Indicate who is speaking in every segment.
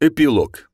Speaker 1: Эпилог.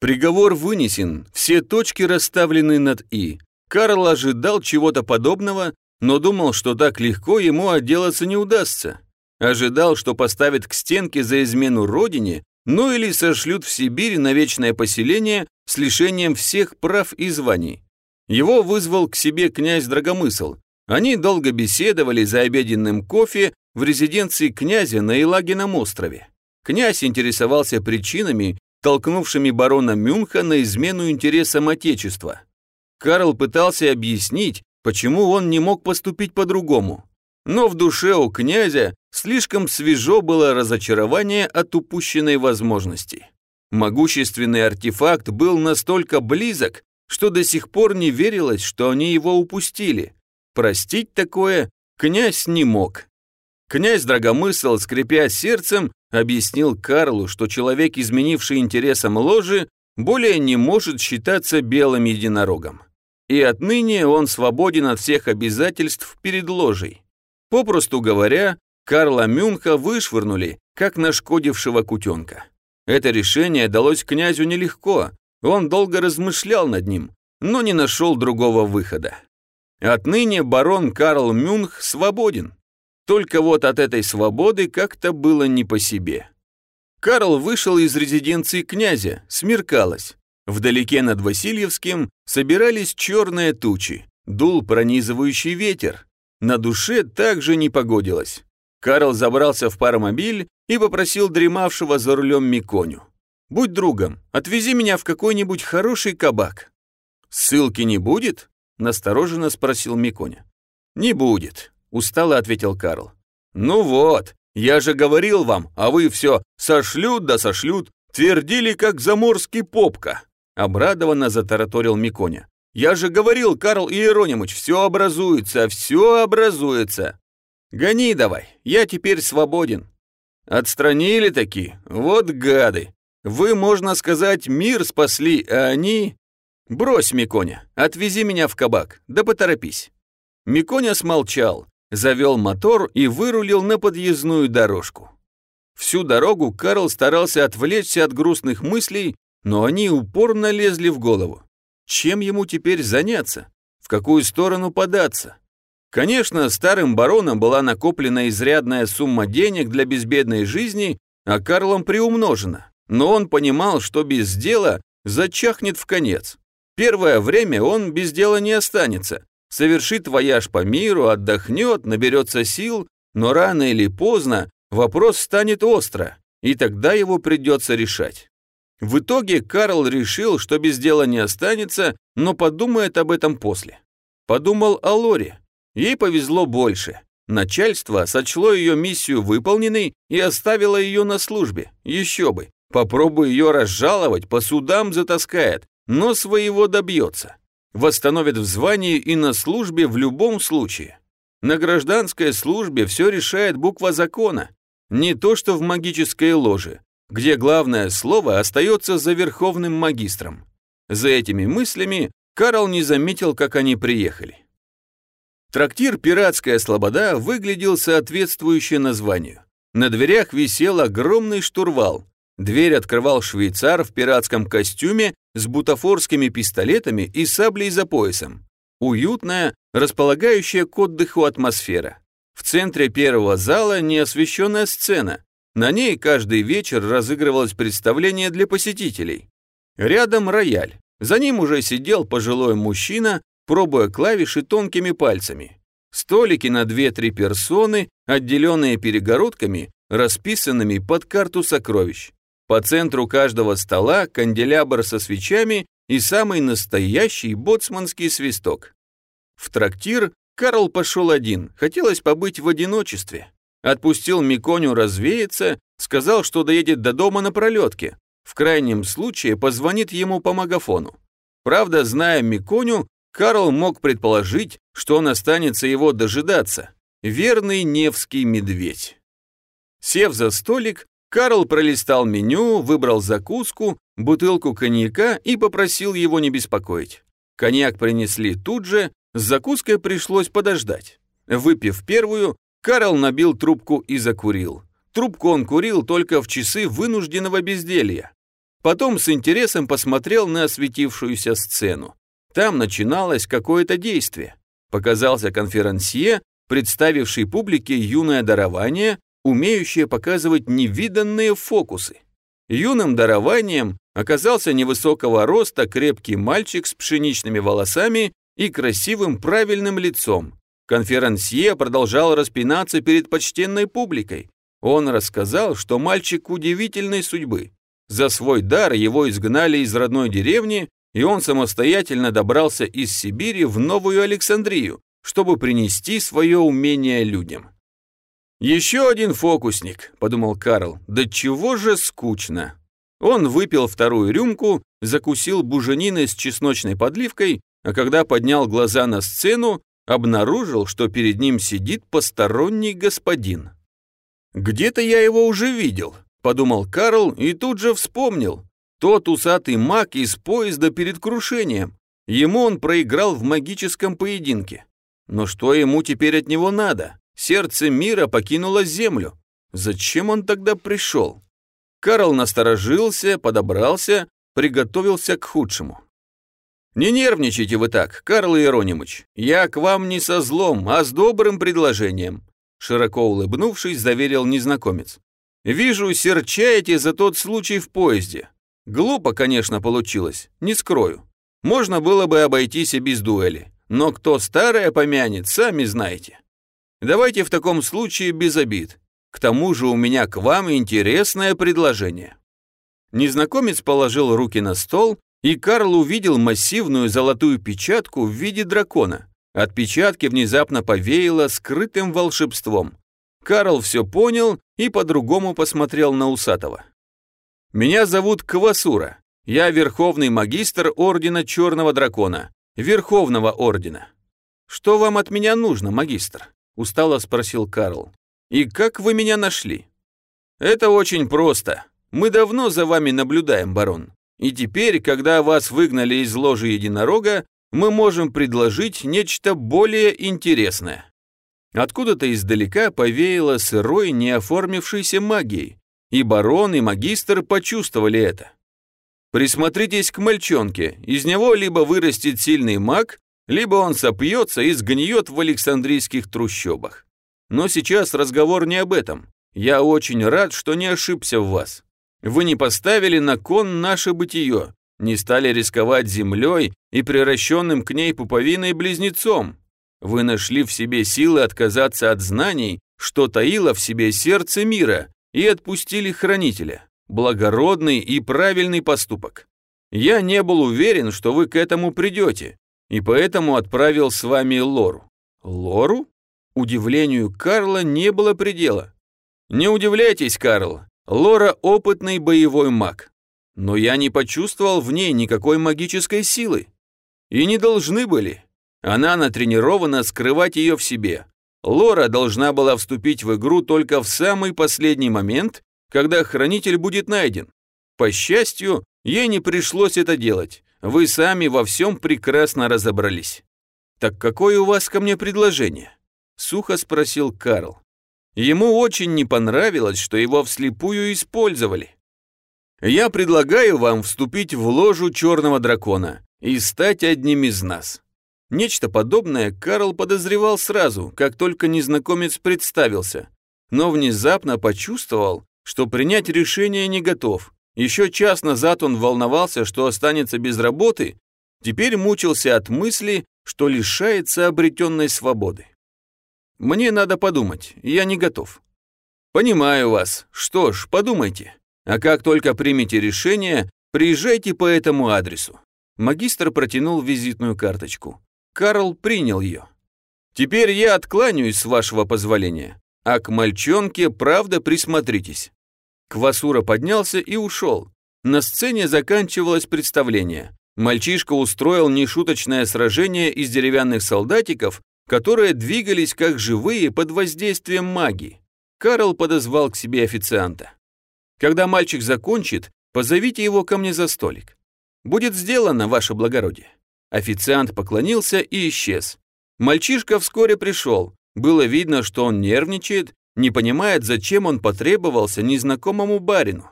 Speaker 1: Приговор вынесен, все точки расставлены над «и». Карл ожидал чего-то подобного, но думал, что так легко ему отделаться не удастся. Ожидал, что поставят к стенке за измену родине, ну или сошлют в Сибирь на вечное поселение с лишением всех прав и званий. Его вызвал к себе князь Драгомысл. Они долго беседовали за обеденным кофе в резиденции князя на Елагином острове. Князь интересовался причинами, толкнувшими барона Мюнха на измену интересам Отечества. Карл пытался объяснить, почему он не мог поступить по-другому. Но в душе у князя слишком свежо было разочарование от упущенной возможности. Могущественный артефакт был настолько близок, что до сих пор не верилось, что они его упустили. Простить такое князь не мог. Князь Драгомысл, скрипя сердцем, объяснил Карлу, что человек, изменивший интересам ложи, более не может считаться белым единорогом. И отныне он свободен от всех обязательств перед ложей. Попросту говоря, Карла Мюнха вышвырнули, как нашкодившего кутенка. Это решение далось князю нелегко, он долго размышлял над ним, но не нашел другого выхода. Отныне барон Карл Мюнх свободен. Только вот от этой свободы как-то было не по себе. Карл вышел из резиденции князя, смеркалось. Вдалеке над Васильевским собирались черные тучи, дул пронизывающий ветер. На душе также не погодилось. Карл забрался в паромобиль и попросил дремавшего за рулем Миконю. «Будь другом, отвези меня в какой-нибудь хороший кабак». «Ссылки не будет?» – настороженно спросил Миконя. «Не будет», устало ответил Карл. «Ну вот, я же говорил вам, а вы все сошлют да сошлют, твердили, как заморский попка!» Обрадованно затараторил Миконя. «Я же говорил, Карл Иеронимыч, все образуется, все образуется!» «Гони давай, я теперь свободен!» «Отстранили таки, вот гады! Вы, можно сказать, мир спасли, а они...» «Брось, Миконя, отвези меня в кабак, да поторопись!» Миконя смолчал, завел мотор и вырулил на подъездную дорожку. Всю дорогу Карл старался отвлечься от грустных мыслей, но они упорно лезли в голову. Чем ему теперь заняться? В какую сторону податься? Конечно, старым баронам была накоплена изрядная сумма денег для безбедной жизни, а Карлом приумножена. Но он понимал, что без дела зачахнет в конец. Первое время он без дела не останется, совершит вояж по миру, отдохнет, наберется сил, но рано или поздно вопрос станет остро, и тогда его придется решать. В итоге Карл решил, что без дела не останется, но подумает об этом после. Подумал о Лоре. Ей повезло больше. Начальство сочло ее миссию выполненной и оставило ее на службе. Еще бы. Попробуй ее разжаловать, по судам затаскает, но своего добьется восстановят в звании и на службе в любом случае. На гражданской службе все решает буква закона, не то что в магической ложе, где главное слово остается за верховным магистром. За этими мыслями Карл не заметил, как они приехали. Трактир «Пиратская слобода» выглядел соответствующе названию. На дверях висел огромный штурвал, Дверь открывал швейцар в пиратском костюме с бутафорскими пистолетами и саблей за поясом. Уютная, располагающая к отдыху атмосфера. В центре первого зала неосвещенная сцена. На ней каждый вечер разыгрывалось представление для посетителей. Рядом рояль. За ним уже сидел пожилой мужчина, пробуя клавиши тонкими пальцами. Столики на 2-3 персоны, отделенные перегородками, расписанными под карту сокровищ. По центру каждого стола канделябр со свечами и самый настоящий боцманский свисток. В трактир Карл пошел один, хотелось побыть в одиночестве. Отпустил Миконю развеяться, сказал, что доедет до дома на пролетке. В крайнем случае позвонит ему по магафону. Правда, зная Миконю, Карл мог предположить, что он останется его дожидаться. Верный Невский медведь. Сев за столик, Карл пролистал меню, выбрал закуску, бутылку коньяка и попросил его не беспокоить. Коньяк принесли тут же, с закуской пришлось подождать. Выпив первую, Карл набил трубку и закурил. Трубку он курил только в часы вынужденного безделья. Потом с интересом посмотрел на осветившуюся сцену. Там начиналось какое-то действие. Показался конферансье, представивший публике юное дарование, умеющее показывать невиданные фокусы. Юным дарованием оказался невысокого роста крепкий мальчик с пшеничными волосами и красивым правильным лицом. Конферансье продолжал распинаться перед почтенной публикой. Он рассказал, что мальчик удивительной судьбы. За свой дар его изгнали из родной деревни, и он самостоятельно добрался из Сибири в Новую Александрию, чтобы принести свое умение людям. «Еще один фокусник», — подумал Карл, — «да чего же скучно». Он выпил вторую рюмку, закусил буженины с чесночной подливкой, а когда поднял глаза на сцену, обнаружил, что перед ним сидит посторонний господин. «Где-то я его уже видел», — подумал Карл и тут же вспомнил. Тот усатый маг из поезда перед крушением. Ему он проиграл в магическом поединке. Но что ему теперь от него надо? Сердце мира покинуло землю. Зачем он тогда пришел? Карл насторожился, подобрался, приготовился к худшему. «Не нервничайте вы так, Карл Иеронимыч. Я к вам не со злом, а с добрым предложением», широко улыбнувшись, заверил незнакомец. «Вижу, серчаете за тот случай в поезде. Глупо, конечно, получилось, не скрою. Можно было бы обойтись и без дуэли. Но кто старое помянет, сами знаете. Давайте в таком случае без обид. К тому же у меня к вам интересное предложение». Незнакомец положил руки на стол, и Карл увидел массивную золотую печатку в виде дракона. От печатки внезапно повеяло скрытым волшебством. Карл все понял и по-другому посмотрел на Усатого. «Меня зовут Квасура. Я верховный магистр Ордена Черного Дракона, Верховного Ордена». «Что вам от меня нужно, магистр?» – устало спросил Карл. «И как вы меня нашли?» «Это очень просто. Мы давно за вами наблюдаем, барон. И теперь, когда вас выгнали из ложи единорога, мы можем предложить нечто более интересное». Откуда-то издалека повеяло сырой, неоформившейся магией, и барон, и магистр почувствовали это. Присмотритесь к мальчонке, из него либо вырастет сильный маг, либо он сопьется и сгниет в Александрийских трущобах. Но сейчас разговор не об этом. Я очень рад, что не ошибся в вас. Вы не поставили на кон наше бытие, не стали рисковать землей и приращенным к ней пуповиной близнецом. Вы нашли в себе силы отказаться от знаний, что таило в себе сердце мира, и отпустили хранителя. Благородный и правильный поступок. Я не был уверен, что вы к этому придете, и поэтому отправил с вами Лору. Лору? Удивлению Карла не было предела. Не удивляйтесь, Карл, Лора – опытный боевой маг. Но я не почувствовал в ней никакой магической силы. И не должны были. Она натренирована скрывать ее в себе, Лора должна была вступить в игру только в самый последний момент, когда хранитель будет найден. По счастью, ей не пришлось это делать. Вы сами во всем прекрасно разобрались. «Так какое у вас ко мне предложение?» Сухо спросил Карл. Ему очень не понравилось, что его вслепую использовали. «Я предлагаю вам вступить в ложу черного дракона и стать одним из нас. Нечто подобное Карл подозревал сразу, как только незнакомец представился, но внезапно почувствовал, что принять решение не готов. Еще час назад он волновался, что останется без работы, теперь мучился от мысли, что лишается обретенной свободы. «Мне надо подумать, я не готов». «Понимаю вас. Что ж, подумайте. А как только примете решение, приезжайте по этому адресу». Магистр протянул визитную карточку. Карл принял ее. «Теперь я откланяюсь с вашего позволения, а к мальчонке правда присмотритесь». Квасура поднялся и ушел. На сцене заканчивалось представление. Мальчишка устроил нешуточное сражение из деревянных солдатиков, которые двигались как живые под воздействием магии. Карл подозвал к себе официанта. «Когда мальчик закончит, позовите его ко мне за столик. Будет сделано, ваше благородие». Официант поклонился и исчез. Мальчишка вскоре пришел. Было видно, что он нервничает, не понимает, зачем он потребовался незнакомому барину.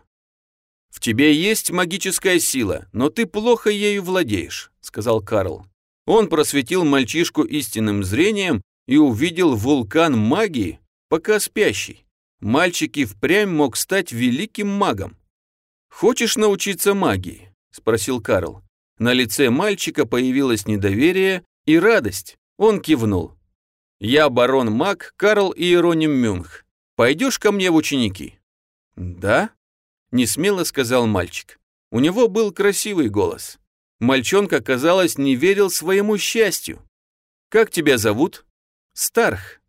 Speaker 1: «В тебе есть магическая сила, но ты плохо ею владеешь», — сказал Карл. Он просветил мальчишку истинным зрением и увидел вулкан магии, пока спящий. Мальчик и впрямь мог стать великим магом. «Хочешь научиться магии?» – спросил Карл. На лице мальчика появилось недоверие и радость. Он кивнул. «Я барон маг Карл Иероним Мюнх. Пойдешь ко мне в ученики?» «Да?» – несмело сказал мальчик. У него был красивый голос. Мальчонка, казалось, не верил своему счастью. «Как тебя зовут?» «Старх»,